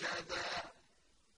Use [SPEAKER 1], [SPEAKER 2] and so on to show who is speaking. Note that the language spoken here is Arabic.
[SPEAKER 1] رَشَدًا